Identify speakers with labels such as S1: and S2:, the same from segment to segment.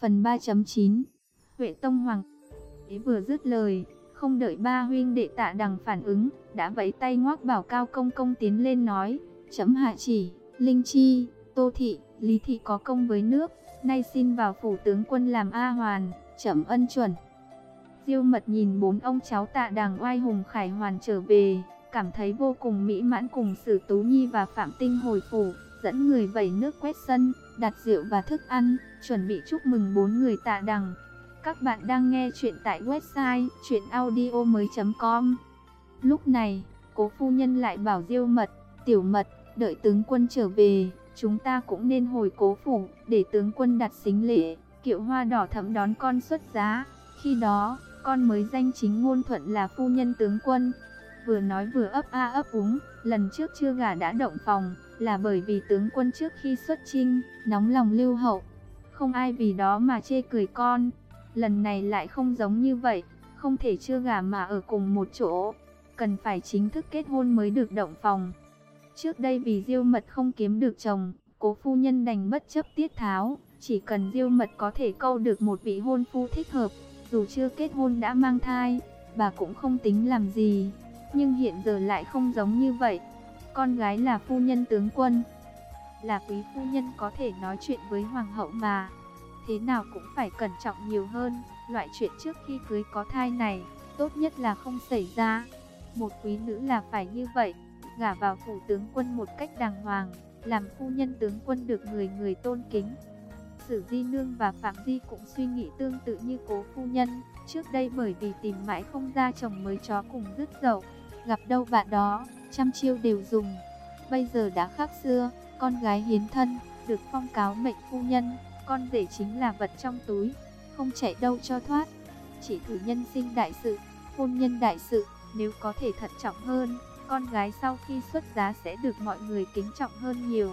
S1: Phần 3.9 Huệ Tông Hoàng. Ý vừa dứt lời, không đợi ba huynh đệ tạ đằng phản ứng, đã vẫy tay ngoác bảo cao công công tiến lên nói, chấm hạ chỉ, Linh Chi, Tô Thị, Lý Thị có công với nước, nay xin vào phủ tướng quân làm A Hoàn, chấm ân chuẩn. Diêu mật nhìn bốn ông cháu tạ đằng oai hùng khải hoàn trở về, cảm thấy vô cùng mỹ mãn cùng Sử Tú Nhi và Phạm Tinh hồi phủ, dẫn người vẩy nước quét sân, đặt rượu và thức ăn, chuẩn bị chúc mừng bốn người tạ đằng. Các bạn đang nghe chuyện tại website chuyenaudio.com Lúc này, cố phu nhân lại bảo diêu mật, tiểu mật, đợi tướng quân trở về, chúng ta cũng nên hồi cố phủ, để tướng quân đặt xính lễ, kiệu hoa đỏ thẫm đón con xuất giá. Khi đó, con mới danh chính ngôn thuận là phu nhân tướng quân. Vừa nói vừa ấp a ấp úng, lần trước chưa gả đã động phòng, là bởi vì tướng quân trước khi xuất chinh, nóng lòng lưu hậu. Không ai vì đó mà chê cười con. Lần này lại không giống như vậy, không thể chưa gả mà ở cùng một chỗ. Cần phải chính thức kết hôn mới được động phòng. Trước đây vì diêu mật không kiếm được chồng, cố phu nhân đành bất chấp tiết tháo. Chỉ cần diêu mật có thể câu được một vị hôn phu thích hợp, dù chưa kết hôn đã mang thai, bà cũng không tính làm gì. Nhưng hiện giờ lại không giống như vậy. Con gái là phu nhân tướng quân, là quý phu nhân có thể nói chuyện với hoàng hậu mà. Thế nào cũng phải cẩn trọng nhiều hơn, loại chuyện trước khi cưới có thai này, tốt nhất là không xảy ra. Một quý nữ là phải như vậy, gả vào phủ tướng quân một cách đàng hoàng, làm phu nhân tướng quân được người người tôn kính. Sử Di Nương và Phạm Di cũng suy nghĩ tương tự như cố phu nhân, trước đây bởi vì tìm mãi không ra chồng mới chó cùng dứt dậu, gặp đâu bạn đó, trăm chiêu đều dùng. Bây giờ đã khác xưa, con gái hiến thân, được phong cáo mệnh phu nhân, con rể chính là vật trong túi, không chạy đâu cho thoát. Chỉ thử nhân sinh đại sự, hôn nhân đại sự, nếu có thể thận trọng hơn, con gái sau khi xuất giá sẽ được mọi người kính trọng hơn nhiều.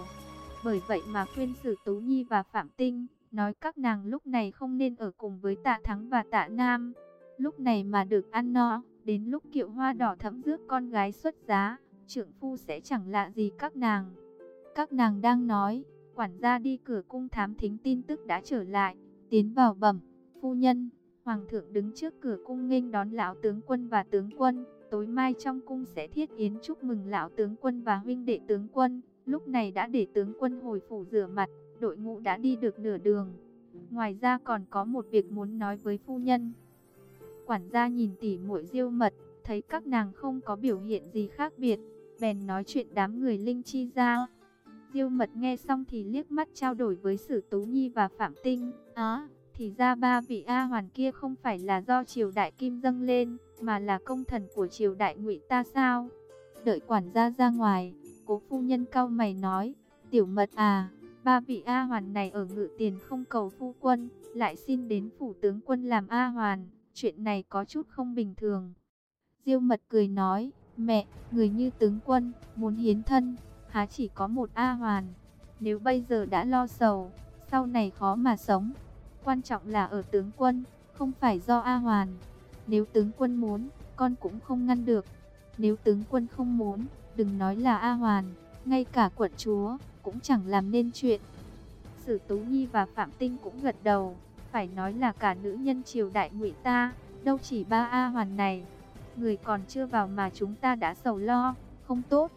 S1: Bởi vậy mà khuyên Sử Tú Nhi và Phạm Tinh, nói các nàng lúc này không nên ở cùng với Tạ Thắng và Tạ Nam. Lúc này mà được ăn no, đến lúc kiệu hoa đỏ thẫm rước con gái xuất giá, trưởng phu sẽ chẳng lạ gì các nàng. Các nàng đang nói, quản gia đi cửa cung thám thính tin tức đã trở lại, tiến vào bẩm, phu nhân, hoàng thượng đứng trước cửa cung nghênh đón lão tướng quân và tướng quân, tối mai trong cung sẽ thiết yến chúc mừng lão tướng quân và huynh đệ tướng quân, lúc này đã để tướng quân hồi phủ rửa mặt, đội ngũ đã đi được nửa đường. Ngoài ra còn có một việc muốn nói với phu nhân. Quản gia nhìn tỉ muội diêu mật, thấy các nàng không có biểu hiện gì khác biệt, bèn nói chuyện đám người linh chi ra. Diêu mật nghe xong thì liếc mắt trao đổi với Sử Tú Nhi và Phạm Tinh. Á, thì ra ba vị A hoàn kia không phải là do triều đại Kim dâng lên, mà là công thần của triều đại ngụy ta sao? Đợi quản gia ra ngoài, cố phu nhân cao mày nói, tiểu mật à, ba vị A hoàn này ở ngự tiền không cầu phu quân, lại xin đến phủ tướng quân làm A hoàn, chuyện này có chút không bình thường. Diêu mật cười nói, mẹ, người như tướng quân, muốn hiến thân, há chỉ có một A hoàn. Nếu bây giờ đã lo sầu, sau này khó mà sống. Quan trọng là ở tướng quân, không phải do A hoàn. Nếu tướng quân muốn, con cũng không ngăn được. Nếu tướng quân không muốn, đừng nói là A hoàn, ngay cả quận chúa, cũng chẳng làm nên chuyện. Sử Tú Nhi và Phạm Tinh cũng gật đầu, phải nói là cả nữ nhân triều đại ngụy ta, đâu chỉ ba A hoàn này. Người còn chưa vào mà chúng ta đã sầu lo, không tốt.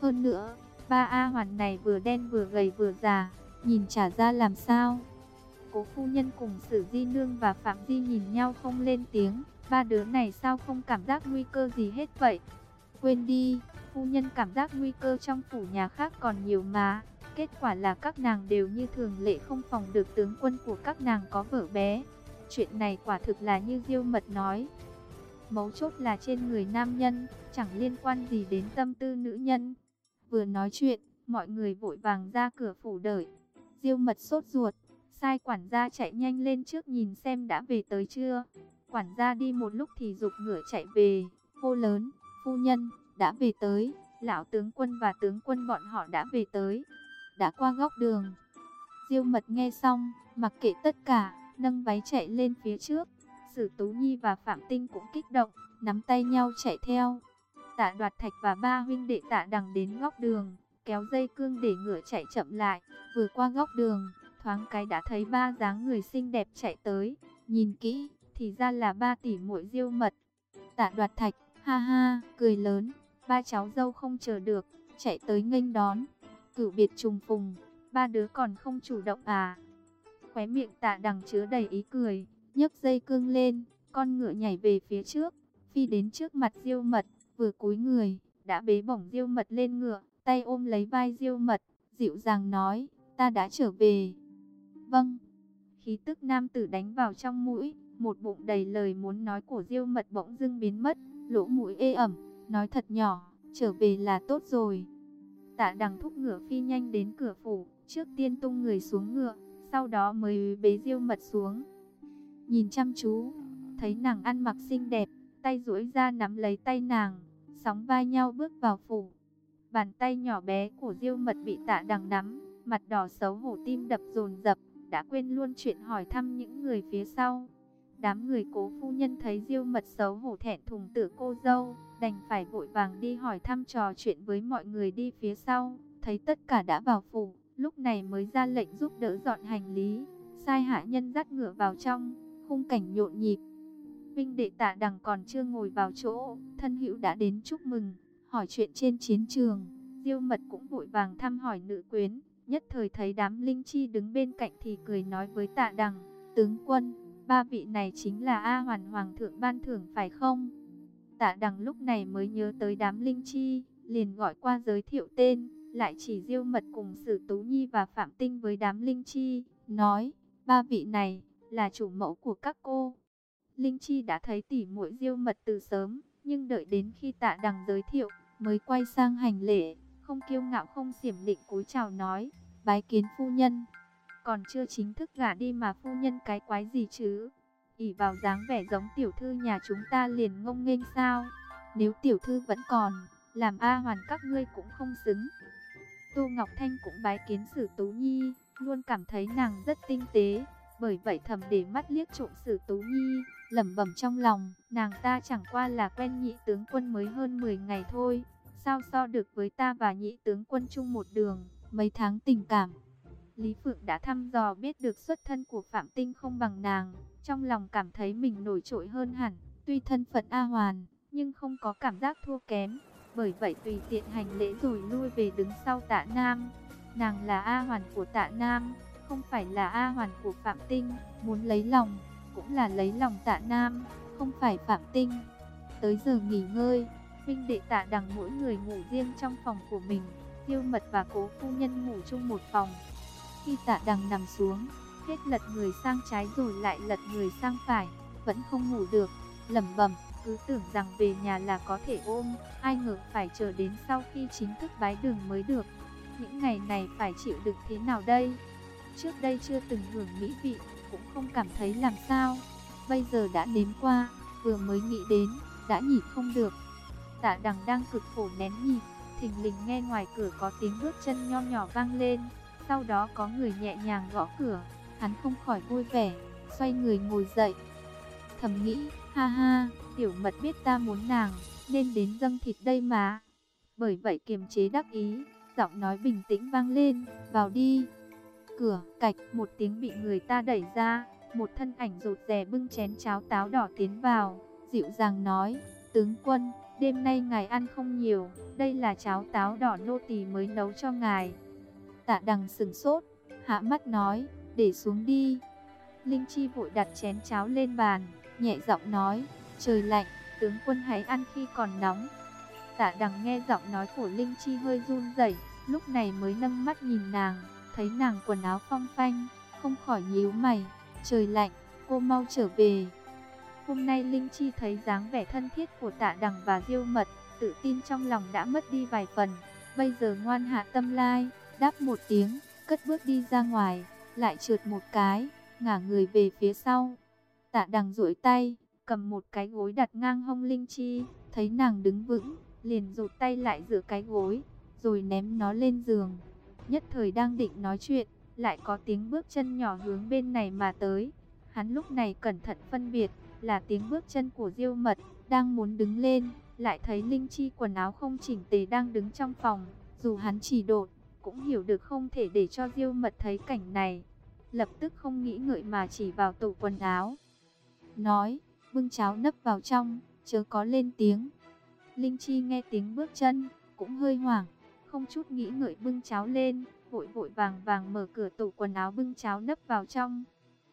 S1: Hơn nữa, ba A hoàn này vừa đen vừa gầy vừa già, nhìn trả ra làm sao. Cố phu nhân cùng Sử Di Nương và Phạm Di nhìn nhau không lên tiếng, ba đứa này sao không cảm giác nguy cơ gì hết vậy. Quên đi, phu nhân cảm giác nguy cơ trong phủ nhà khác còn nhiều mà. Kết quả là các nàng đều như thường lệ không phòng được tướng quân của các nàng có vợ bé. Chuyện này quả thực là như Diêu Mật nói. Mấu chốt là trên người nam nhân, chẳng liên quan gì đến tâm tư nữ nhân. Vừa nói chuyện, mọi người vội vàng ra cửa phủ đợi. Diêu Mật sốt ruột, sai quản gia chạy nhanh lên trước nhìn xem đã về tới chưa. Quản gia đi một lúc thì dục ngựa chạy về, hô lớn, phu nhân, đã về tới, lão tướng quân và tướng quân bọn họ đã về tới, đã qua góc đường. Diêu mật nghe xong, mặc kệ tất cả, nâng váy chạy lên phía trước. Sử Tú Nhi và Phạm Tinh cũng kích động, nắm tay nhau chạy theo. Tạ đoạt thạch và ba huynh đệ tạ đằng đến góc đường, kéo dây cương để ngựa chạy chậm lại, vừa qua góc đường, thoáng cái đã thấy ba dáng người xinh đẹp chạy tới, nhìn kỹ, thì ra là ba tỷ muội diêu mật. Tạ đoạt thạch, ha ha, cười lớn, ba cháu dâu không chờ được, chạy tới nghênh đón. Cửu biệt trùng phùng, ba đứa còn không chủ động à. Khóe miệng tạ đằng chứa đầy ý cười, nhấc dây cương lên, con ngựa nhảy về phía trước, phi đến trước mặt diêu mật, vừa cúi người, đã bế bổng diêu mật lên ngựa, tay ôm lấy vai diêu mật, dịu dàng nói, ta đã trở về. Vâng, khí tức nam tử đánh vào trong mũi, một bụng đầy lời muốn nói của diêu mật bỗng dưng biến mất, lỗ mũi ê ẩm, nói thật nhỏ, trở về là tốt rồi. Tạ đằng thúc ngựa phi nhanh đến cửa phủ, trước tiên tung người xuống ngựa, sau đó mới bế diêu mật xuống. Nhìn chăm chú, thấy nàng ăn mặc xinh đẹp, tay duỗi ra nắm lấy tay nàng, sóng vai nhau bước vào phủ. Bàn tay nhỏ bé của diêu mật bị tạ đằng nắm, mặt đỏ xấu hổ tim đập dồn dập, đã quên luôn chuyện hỏi thăm những người phía sau. Đám người cố phu nhân thấy diêu mật xấu hổ thẹn thùng tử cô dâu, đành phải vội vàng đi hỏi thăm trò chuyện với mọi người đi phía sau, thấy tất cả đã vào phủ, lúc này mới ra lệnh giúp đỡ dọn hành lý, sai hạ nhân dắt ngựa vào trong, khung cảnh nhộn nhịp. Vinh đệ tạ đằng còn chưa ngồi vào chỗ, thân hữu đã đến chúc mừng, hỏi chuyện trên chiến trường, diêu mật cũng vội vàng thăm hỏi nữ quyến, nhất thời thấy đám linh chi đứng bên cạnh thì cười nói với tạ đằng, tướng quân, ba vị này chính là A Hoàn Hoàng thượng ban thưởng phải không? Tạ đằng lúc này mới nhớ tới đám linh chi, liền gọi qua giới thiệu tên, lại chỉ diêu mật cùng Sử Tú Nhi và Phạm Tinh với đám linh chi, nói, ba vị này là chủ mẫu của các cô. Linh chi đã thấy tỉ muội diêu mật từ sớm, nhưng đợi đến khi tạ đằng giới thiệu, mới quay sang hành lễ, không kiêu ngạo không xiểm định cúi chào nói, bái kiến phu nhân. Còn chưa chính thức gả đi mà phu nhân cái quái gì chứ? Ỉ vào dáng vẻ giống tiểu thư nhà chúng ta liền ngông nghênh sao? Nếu tiểu thư vẫn còn, làm A hoàn các ngươi cũng không xứng. Tô Ngọc Thanh cũng bái kiến Sử Tú Nhi, luôn cảm thấy nàng rất tinh tế, bởi vậy thầm để mắt liếc trộm Sử Tú Nhi, lẩm bẩm trong lòng, nàng ta chẳng qua là quen nhị tướng quân mới hơn 10 ngày thôi, sao so được với ta và nhị tướng quân chung một đường, mấy tháng tình cảm. Lý Phượng đã thăm dò biết được xuất thân của Phạm Tinh không bằng nàng, trong lòng cảm thấy mình nổi trội hơn hẳn, tuy thân phận A Hoàn, nhưng không có cảm giác thua kém. Bởi vậy tùy tiện hành lễ rồi lui về đứng sau tạ Nam. Nàng là A Hoàn của tạ Nam, không phải là A Hoàn của Phạm Tinh, muốn lấy lòng, cũng là lấy lòng tạ Nam, không phải Phạm Tinh. Tới giờ nghỉ ngơi, huynh đệ tạ đằng mỗi người ngủ riêng trong phòng của mình, Tiêu Mật và Cố Phu Nhân ngủ chung một phòng. Khi tạ đằng nằm xuống, hết lật người sang trái rồi lại lật người sang phải, vẫn không ngủ được, lẩm bẩm, cứ tưởng rằng về nhà là có thể ôm, ai ngờ phải chờ đến sau khi chính thức bái đường mới được. Những ngày này phải chịu đựng thế nào đây? Trước đây chưa từng hưởng mỹ vị, cũng không cảm thấy làm sao. Bây giờ đã nếm qua, vừa mới nghĩ đến, đã nhịn không được. Tạ đằng đang cực khổ nén nhịp, thình lình nghe ngoài cửa có tiếng bước chân nho nhỏ vang lên. Sau đó có người nhẹ nhàng gõ cửa, hắn không khỏi vui vẻ, xoay người ngồi dậy. Thầm nghĩ, ha ha, tiểu mật biết ta muốn nàng, nên đến dâng thịt đây mà. Bởi vậy kiềm chế đắc ý, giọng nói bình tĩnh vang lên, vào đi. Cửa, cạch, một tiếng bị người ta đẩy ra, một thân ảnh rụt rè bưng chén cháo táo đỏ tiến vào, dịu dàng nói, tướng quân, đêm nay ngài ăn không nhiều, đây là cháo táo đỏ nô tỳ mới nấu cho ngài. Tạ đằng sừng sốt, hạ mắt nói, để xuống đi. Linh Chi vội đặt chén cháo lên bàn, nhẹ giọng nói, trời lạnh, tướng quân hãy ăn khi còn nóng. Tạ đằng nghe giọng nói của Linh Chi hơi run rẩy, lúc này mới nâng mắt nhìn nàng, thấy nàng quần áo phong phanh, không khỏi nhíu mày, trời lạnh, cô mau trở về. Hôm nay Linh Chi thấy dáng vẻ thân thiết của tạ đằng và diêu mật, tự tin trong lòng đã mất đi vài phần, bây giờ ngoan hạ tâm lai, đáp một tiếng, cất bước đi ra ngoài, lại trượt một cái, ngả người về phía sau. Tạ đằng duỗi tay, cầm một cái gối đặt ngang hông Linh Chi, thấy nàng đứng vững, liền rụt tay lại giữa cái gối, rồi ném nó lên giường. Nhất thời đang định nói chuyện, lại có tiếng bước chân nhỏ hướng bên này mà tới. Hắn lúc này cẩn thận phân biệt, là tiếng bước chân của Diêu Mật, đang muốn đứng lên, lại thấy Linh Chi quần áo không chỉnh tề đang đứng trong phòng, dù hắn chỉ đột, cũng hiểu được không thể để cho Diêu Mật thấy cảnh này. lập tức không nghĩ ngợi mà chỉ vào tủ quần áo. Nói, bưng cháo nấp vào trong, chớ có lên tiếng. Linh Chi nghe tiếng bước chân, cũng hơi hoảng, không chút nghĩ ngợi bưng cháo lên, vội vội vàng vàng mở cửa tủ quần áo bưng cháo nấp vào trong.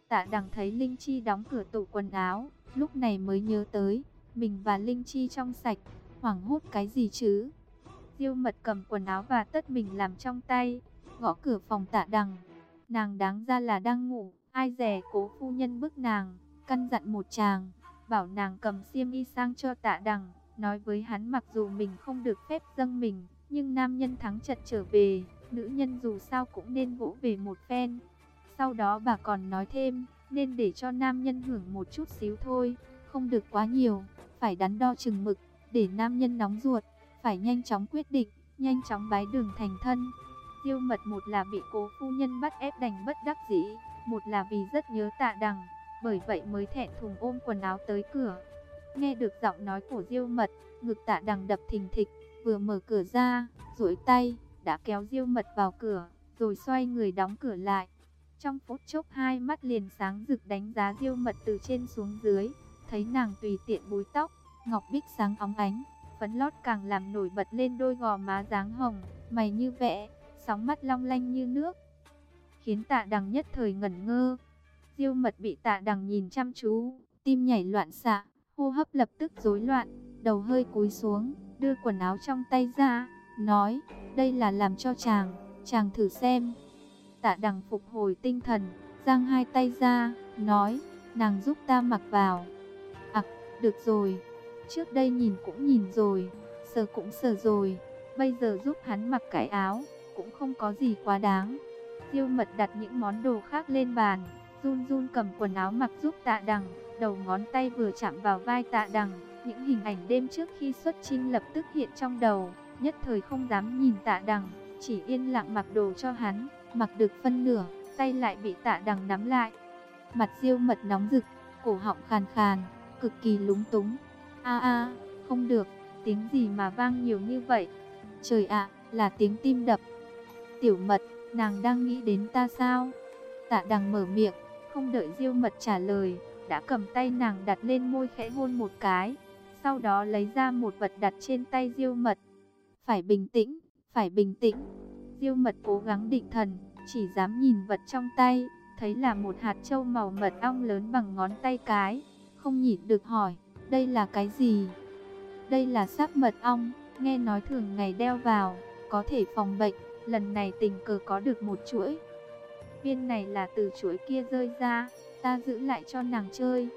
S1: Tạ đằng thấy Linh Chi đóng cửa tủ quần áo, lúc này mới nhớ tới, mình và Linh Chi trong sạch, hoảng hốt cái gì chứ? Tiêu mật cầm quần áo và tất mình làm trong tay, gõ cửa phòng tạ đằng. Nàng đáng ra là đang ngủ, ai dè cố phu nhân bức nàng, căn dặn một chàng, bảo nàng cầm xiêm y sang cho tạ đằng, nói với hắn mặc dù mình không được phép dâng mình, nhưng nam nhân thắng trận trở về, nữ nhân dù sao cũng nên vỗ về một phen. Sau đó bà còn nói thêm, nên để cho nam nhân hưởng một chút xíu thôi, không được quá nhiều, phải đắn đo chừng mực, để nam nhân nóng ruột, phải nhanh chóng quyết định, nhanh chóng bái đường thành thân. Diêu mật một là bị cố phu nhân bắt ép đành bất đắc dĩ, một là vì rất nhớ tạ đằng, bởi vậy mới thẹn thùng ôm quần áo tới cửa. Nghe được giọng nói của Diêu mật, ngực tạ đằng đập thình thịch, vừa mở cửa ra, duỗi tay, đã kéo Diêu mật vào cửa, rồi xoay người đóng cửa lại. Trong phút chốc hai mắt liền sáng rực đánh giá Diêu mật từ trên xuống dưới, thấy nàng tùy tiện búi tóc, ngọc bích sáng óng ánh, phấn lót càng làm nổi bật lên đôi gò má dáng hồng, mày như vẽ, sóng mắt long lanh như nước. Khiến tạ đằng nhất thời ngẩn ngơ. Diêu mật bị tạ đằng nhìn chăm chú, tim nhảy loạn xạ, hô hấp lập tức rối loạn, đầu hơi cúi xuống, đưa quần áo trong tay ra, nói, đây là làm cho chàng, chàng thử xem. Tạ đằng phục hồi tinh thần, giang hai tay ra, nói, nàng giúp ta mặc vào. Ặc, được rồi, trước đây nhìn cũng nhìn rồi, sờ cũng sờ rồi, bây giờ giúp hắn mặc cái áo, cũng không có gì quá đáng. Diêu mật đặt những món đồ khác lên bàn, run run cầm quần áo mặc giúp tạ đằng, đầu ngón tay vừa chạm vào vai tạ đằng, những hình ảnh đêm trước khi xuất chinh lập tức hiện trong đầu, nhất thời không dám nhìn tạ đằng, chỉ yên lặng mặc đồ cho hắn, mặc được phân nửa, tay lại bị tạ đằng nắm lại. Mặt diêu mật nóng rực, cổ họng khàn khàn, cực kỳ lúng túng. A a, không được, tiếng gì mà vang nhiều như vậy? Trời ạ, là tiếng tim đập. Tiểu mật, nàng đang nghĩ đến ta sao? Tạ đằng mở miệng, không đợi diêu mật trả lời, đã cầm tay nàng đặt lên môi khẽ hôn một cái. Sau đó lấy ra một vật đặt trên tay diêu mật. Phải bình tĩnh, phải bình tĩnh. Diêu mật cố gắng định thần, chỉ dám nhìn vật trong tay, thấy là một hạt châu màu mật ong lớn bằng ngón tay cái. Không nhịn được hỏi, đây là cái gì? Đây là sáp mật ong, nghe nói thường ngày đeo vào, có thể phòng bệnh, lần này tình cờ có được một chuỗi. Viên này là từ chuỗi kia rơi ra, ta giữ lại cho nàng chơi.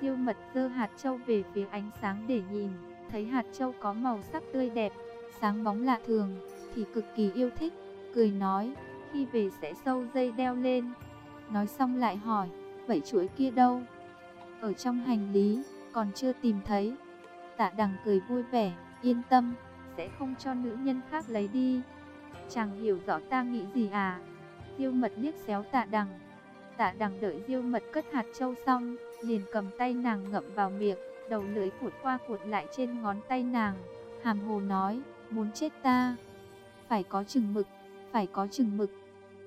S1: Diêu mật dơ hạt châu về phía ánh sáng để nhìn, thấy hạt châu có màu sắc tươi đẹp, sáng bóng lạ thường, thì cực kỳ yêu thích, cười nói, khi về sẽ sâu dây đeo lên. Nói xong lại hỏi, vậy chuỗi kia đâu? Ở trong hành lý, còn chưa tìm thấy. Tạ đằng cười vui vẻ, yên tâm, sẽ không cho nữ nhân khác lấy đi. Chàng hiểu rõ ta nghĩ gì à? Diêu mật liếc xéo tạ đằng. Tạ đằng đợi diêu mật cất hạt châu xong, liền cầm tay nàng ngậm vào miệng, đầu lưỡi cuột qua cuột lại trên ngón tay nàng. Hàm hồ nói, muốn chết ta. Phải có chừng mực, phải có chừng mực.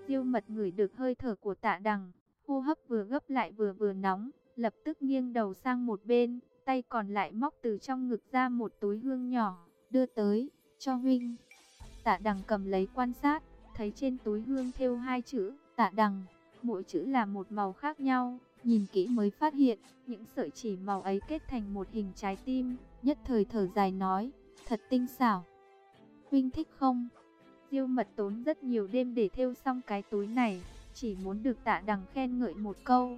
S1: Diêu mật ngửi được hơi thở của tạ đằng, hô hấp vừa gấp lại vừa vừa nóng, lập tức nghiêng đầu sang một bên, tay còn lại móc từ trong ngực ra một túi hương nhỏ, đưa tới, cho huynh. Tạ đằng cầm lấy quan sát, thấy trên túi hương thêu hai chữ, tạ đằng, mỗi chữ là một màu khác nhau, nhìn kỹ mới phát hiện, những sợi chỉ màu ấy kết thành một hình trái tim, nhất thời thở dài nói, thật tinh xảo. Huynh thích không? Diêu mật tốn rất nhiều đêm để thêu xong cái túi này, chỉ muốn được tạ đằng khen ngợi một câu.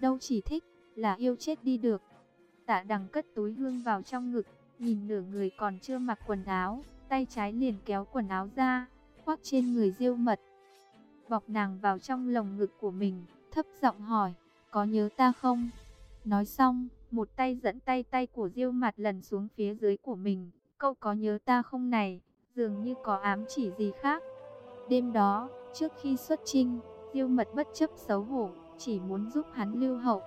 S1: Đâu chỉ thích, là yêu chết đi được. Tạ đằng cất túi hương vào trong ngực, nhìn nửa người còn chưa mặc quần áo, tay trái liền kéo quần áo ra, khoác trên người diêu mật. Bọc nàng vào trong lồng ngực của mình, thấp giọng hỏi, có nhớ ta không? Nói xong, một tay dẫn tay tay của diêu mặt lần xuống phía dưới của mình, câu có nhớ ta không này, dường như có ám chỉ gì khác. Đêm đó, trước khi xuất trinh, diêu mật bất chấp xấu hổ, chỉ muốn giúp hắn lưu hậu.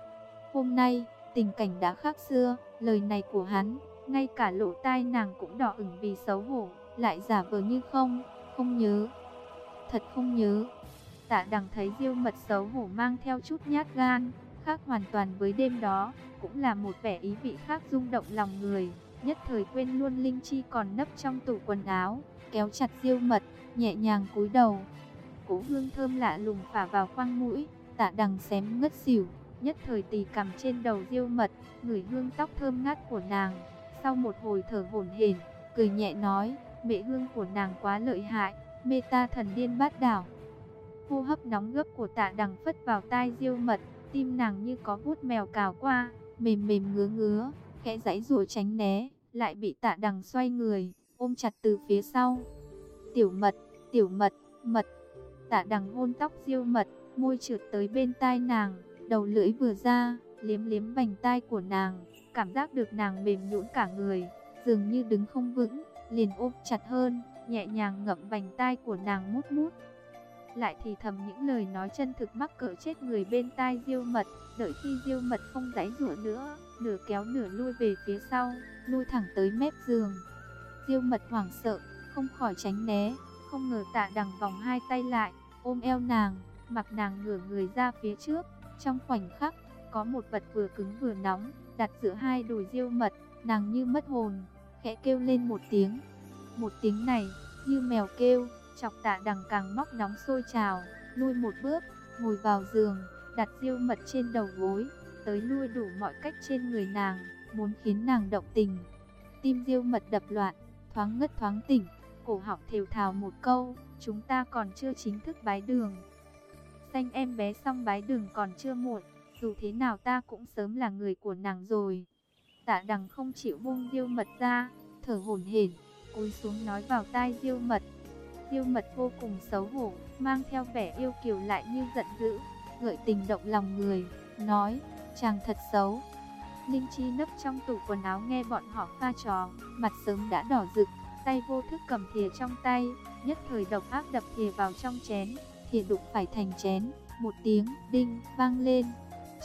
S1: Hôm nay, tình cảnh đã khác xưa, lời này của hắn, ngay cả lỗ tai nàng cũng đỏ ửng vì xấu hổ, lại giả vờ như không, không nhớ. Thật không nhớ. Tạ đằng thấy diêu mật xấu hổ mang theo chút nhát gan, khác hoàn toàn với đêm đó, cũng là một vẻ ý vị khác rung động lòng người, nhất thời quên luôn linh chi còn nấp trong tủ quần áo, kéo chặt diêu mật, nhẹ nhàng cúi đầu. Cố hương thơm lạ lùng phả vào khoang mũi, tạ đằng xém ngất xỉu, nhất thời tì cầm trên đầu diêu mật, ngửi hương tóc thơm ngát của nàng. Sau một hồi thở hổn hển, cười nhẹ nói, mẹ hương của nàng quá lợi hại, mê ta thần điên bát đảo. Hô hấp nóng gấp của tạ đằng phất vào tai diêu mật, tim nàng như có vút mèo cào qua, mềm mềm ngứa ngứa, khẽ giãy rủa tránh né, lại bị tạ đằng xoay người, ôm chặt từ phía sau. Tiểu mật, tiểu mật, mật, tạ đằng hôn tóc diêu mật, môi trượt tới bên tai nàng, đầu lưỡi vừa ra, liếm liếm vành tai của nàng, cảm giác được nàng mềm nhũn cả người, dường như đứng không vững, liền ôm chặt hơn, nhẹ nhàng ngậm vành tai của nàng mút mút. Lại thì thầm những lời nói chân thực mắc cỡ chết người bên tai diêu mật, đợi khi diêu mật không giãy giụa nữa, nửa kéo nửa lui về phía sau, lui thẳng tới mép giường. Diêu mật hoảng sợ, không khỏi tránh né, không ngờ tạ đằng vòng hai tay lại, ôm eo nàng, mặc nàng ngửa người ra phía trước, trong khoảnh khắc, có một vật vừa cứng vừa nóng, đặt giữa hai đùi diêu mật, nàng như mất hồn, khẽ kêu lên một tiếng. Một tiếng này, như mèo kêu, chọc tạ đằng càng móc nóng sôi trào, lui một bước, ngồi vào giường, đặt diêu mật trên đầu gối, tới lui đủ mọi cách trên người nàng, muốn khiến nàng động tình. Tim diêu mật đập loạn, thoáng ngất thoáng tỉnh, cổ họng thều thào một câu, chúng ta còn chưa chính thức bái đường. Xanh em bé xong bái đường còn chưa muộn, dù thế nào ta cũng sớm là người của nàng rồi. Tạ đằng không chịu buông diêu mật ra, thở hổn hển, cúi xuống nói vào tai diêu mật. Diêu mật vô cùng xấu hổ, mang theo vẻ yêu kiều lại như giận dữ, gợi tình động lòng người, nói, chàng thật xấu. Linh Chi nấp trong tủ quần áo nghe bọn họ pha trò, mặt sớm đã đỏ rực, tay vô thức cầm thìa trong tay, nhất thời độc ác đập thìa vào trong chén, thìa đụng phải thành chén, một tiếng đinh vang lên.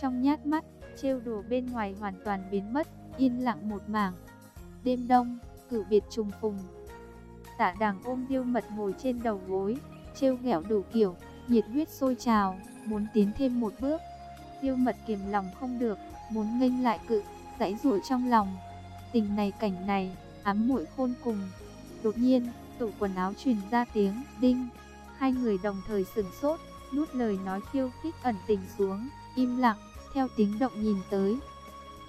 S1: Trong nhát mắt, trêu đùa bên ngoài hoàn toàn biến mất, yên lặng một mảng. Đêm đông, cử biệt trùng phùng. Tạ đàng ôm điêu mật ngồi trên đầu gối, trêu ghẹo đủ kiểu, nhiệt huyết sôi trào, muốn tiến thêm một bước. Điêu mật kiềm lòng không được, muốn nghênh lại cự, dãy rủa trong lòng. Tình này cảnh này, ám muội khôn cùng. Đột nhiên, tủ quần áo truyền ra tiếng đinh. Hai người đồng thời sừng sốt, nuốt lời nói khiêu khích ẩn tình xuống, im lặng, theo tiếng động nhìn tới.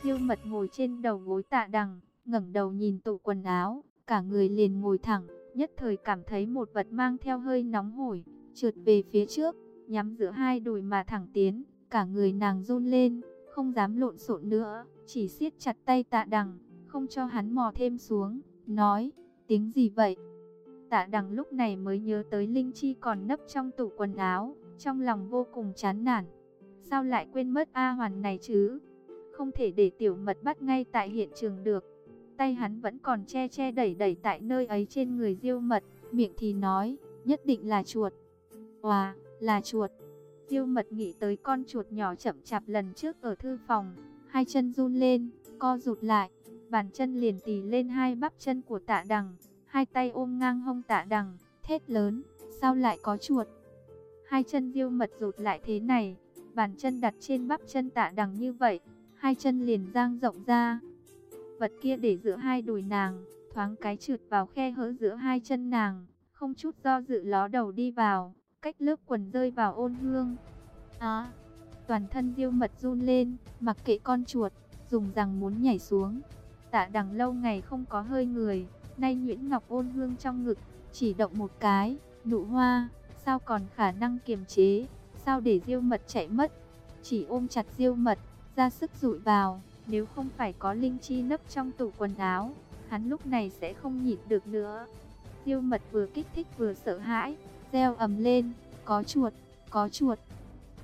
S1: Tiêu mật ngồi trên đầu gối tạ đằng, ngẩng đầu nhìn tủ quần áo, cả người liền ngồi thẳng, nhất thời cảm thấy một vật mang theo hơi nóng hổi, trượt về phía trước, nhắm giữa hai đùi mà thẳng tiến, cả người nàng run lên, không dám lộn xộn nữa, chỉ siết chặt tay tạ đằng, không cho hắn mò thêm xuống, nói, tiếng gì vậy? Tạ đằng lúc này mới nhớ tới Linh Chi còn nấp trong tủ quần áo, trong lòng vô cùng chán nản. Sao lại quên mất A Hoàn này chứ? Không thể để tiểu mật bắt ngay tại hiện trường được. Tay hắn vẫn còn che che đẩy đẩy tại nơi ấy trên người diêu mật, miệng thì nói, nhất định là chuột. Hòa, là chuột. Diêu mật nghĩ tới con chuột nhỏ chậm chạp lần trước ở thư phòng, hai chân run lên, co rụt lại, bàn chân liền tì lên hai bắp chân của tạ đằng, hai tay ôm ngang hông tạ đằng, thét lớn, sao lại có chuột? Hai chân diêu mật rụt lại thế này, bàn chân đặt trên bắp chân tạ đằng như vậy, hai chân liền giang rộng ra. Vật kia để giữa hai đùi nàng, thoáng cái trượt vào khe hở giữa hai chân nàng, không chút do dự ló đầu đi vào, cách lớp quần rơi vào ôn hương. Á, toàn thân diêu mật run lên, mặc kệ con chuột, dùng rằng muốn nhảy xuống. Tạ đằng lâu ngày không có hơi người, nay Nguyễn Ngọc ôn hương trong ngực, chỉ động một cái, nụ hoa, sao còn khả năng kiềm chế, sao để diêu mật chạy mất, chỉ ôm chặt diêu mật, ra sức rụi vào, nếu không phải có linh chi nấp trong tủ quần áo, hắn lúc này sẽ không nhịn được nữa. Diêu mật vừa kích thích vừa sợ hãi, reo ầm lên, có chuột, có chuột.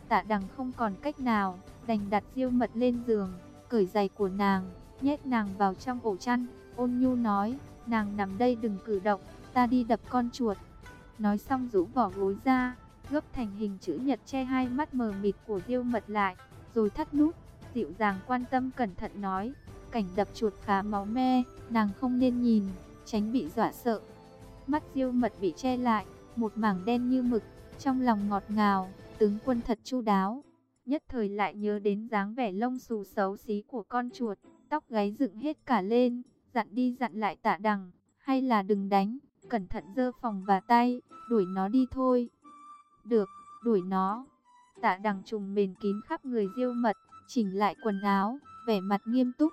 S1: Tạ đằng không còn cách nào, đành đặt diêu mật lên giường, cởi giày của nàng, nhét nàng vào trong ổ chăn, ôn nhu nói, nàng nằm đây đừng cử động, ta đi đập con chuột. Nói xong rũ vỏ gối ra, gấp thành hình chữ nhật che hai mắt mờ mịt của diêu mật lại, rồi thắt nút, dịu dàng quan tâm cẩn thận nói, cảnh đập chuột khá máu me, nàng không nên nhìn, tránh bị dọa sợ. Mắt diêu mật bị che lại, một mảng đen như mực, trong lòng ngọt ngào, tướng quân thật chu đáo. Nhất thời lại nhớ đến dáng vẻ lông xù xấu xí của con chuột, tóc gáy dựng hết cả lên, dặn đi dặn lại tạ đằng, hay là đừng đánh, cẩn thận dơ phòng và tay, đuổi nó đi thôi. Được, đuổi nó. Tạ đằng trùng mền kín khắp người diêu mật, chỉnh lại quần áo, vẻ mặt nghiêm túc.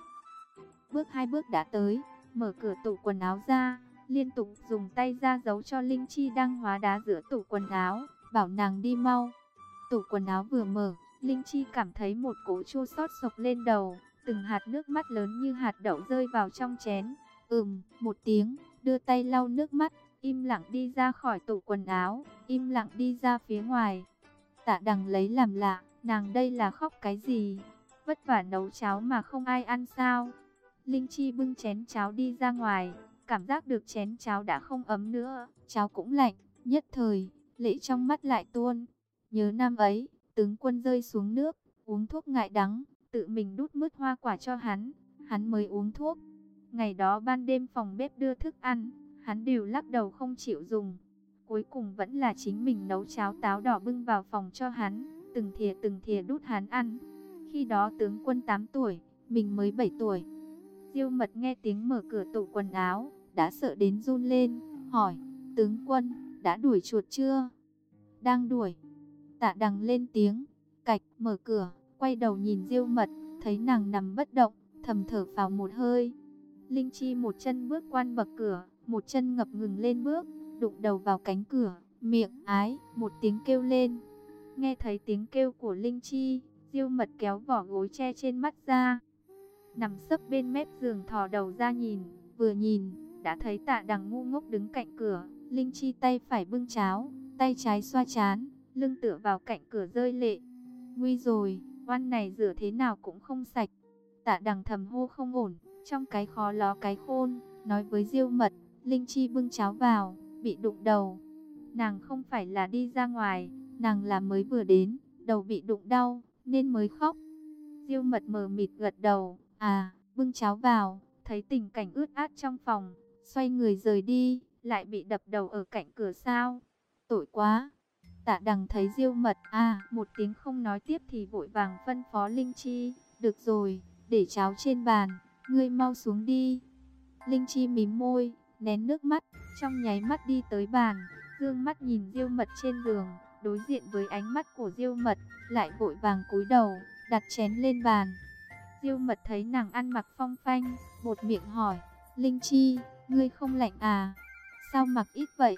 S1: Bước hai bước đã tới, mở cửa tủ quần áo ra, liên tục dùng tay ra giấu cho Linh Chi đang hóa đá giữa tủ quần áo, bảo nàng đi mau. Tủ quần áo vừa mở, Linh Chi cảm thấy một cỗ chua xót sộc lên đầu, từng hạt nước mắt lớn như hạt đậu rơi vào trong chén. Ừm, một tiếng, đưa tay lau nước mắt, im lặng đi ra khỏi tủ quần áo, im lặng đi ra phía ngoài. Tạ đằng lấy làm lạ, nàng đây là khóc cái gì? Vất vả nấu cháo mà không ai ăn sao? Linh Chi bưng chén cháo đi ra ngoài, cảm giác được chén cháo đã không ấm nữa, cháo cũng lạnh, nhất thời, lệ trong mắt lại tuôn. Nhớ năm ấy, tướng quân rơi xuống nước, uống thuốc ngại đắng, tự mình đút mứt hoa quả cho hắn, hắn mới uống thuốc. Ngày đó ban đêm phòng bếp đưa thức ăn, hắn đều lắc đầu không chịu dùng. Cuối cùng vẫn là chính mình nấu cháo táo đỏ bưng vào phòng cho hắn, từng thìa từng thìa đút hắn ăn. Khi đó tướng quân 8 tuổi, mình mới 7 tuổi. Diêu mật nghe tiếng mở cửa tủ quần áo, đã sợ đến run lên, hỏi, tướng quân, đã đuổi chuột chưa? Đang đuổi. Tạ đằng lên tiếng, cạch, mở cửa, quay đầu nhìn diêu mật, thấy nàng nằm bất động, thầm thở phào một hơi. Linh Chi một chân bước quan bậc cửa, một chân ngập ngừng lên bước, đụng đầu vào cánh cửa, miệng ái, một tiếng kêu lên. Nghe thấy tiếng kêu của Linh Chi, diêu mật kéo vỏ gối che trên mắt ra. Nằm sấp bên mép giường thò đầu ra nhìn, vừa nhìn, đã thấy tạ đằng ngu ngốc đứng cạnh cửa, Linh Chi tay phải bưng cháo, tay trái xoa chán, lưng tựa vào cạnh cửa rơi lệ. Nguy rồi, oan này rửa thế nào cũng không sạch. Tạ đằng thầm hô không ổn, trong cái khó ló cái khôn, nói với diêu mật, Linh Chi bưng cháo vào, bị đụng đầu. Nàng không phải là đi ra ngoài, nàng là mới vừa đến, đầu bị đụng đau, nên mới khóc. Diêu mật mờ mịt gật đầu, à, bưng cháo vào, thấy tình cảnh ướt át trong phòng, xoay người rời đi, lại bị đập đầu ở cạnh cửa sao. Tội quá. Tạ đằng thấy diêu mật, à, một tiếng không nói tiếp thì vội vàng phân phó Linh Chi, được rồi, để cháo trên bàn, ngươi mau xuống đi. Linh Chi mím môi, nén nước mắt, trong nháy mắt đi tới bàn, dương mắt nhìn diêu mật trên giường, đối diện với ánh mắt của diêu mật, lại vội vàng cúi đầu, đặt chén lên bàn. Diêu mật thấy nàng ăn mặc phong phanh, một miệng hỏi, Linh Chi, ngươi không lạnh à? Sao mặc ít vậy?